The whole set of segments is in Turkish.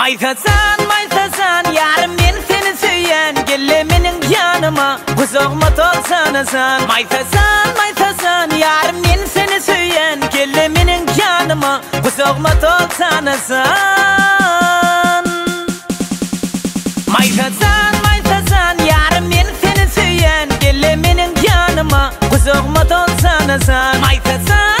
Maytasan maytasan yarim men seni suyyan Gelle menin yanıma uzoqma tolsanasan Maytasan maytasan yarim men seni suyyan Gelle menin yanıma uzoqma tolsanasan Maytasan maytasan yarim men seni suyyan Gelle menin yanıma uzoqma tolsanasan Maytasan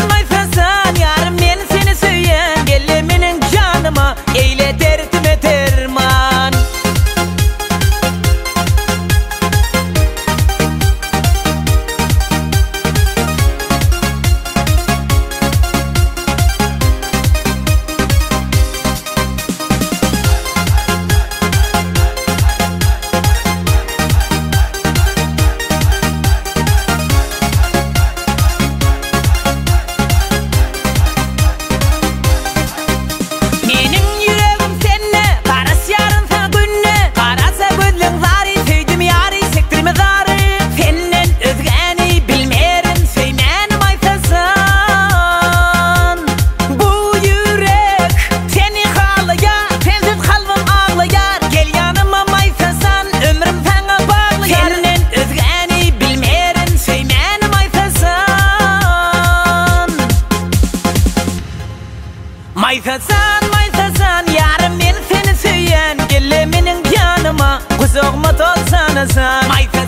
Maytazan maytazan yarim men seni suyyan Gelle menin yanıma. Kuzuğma tolsanızan Maytazan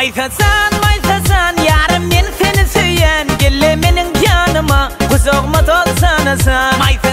Vay Hasan, vay Hasan Yarım men seni süyen Gelle menin yanıma Kuzogma tolsana sen. Vay Hasan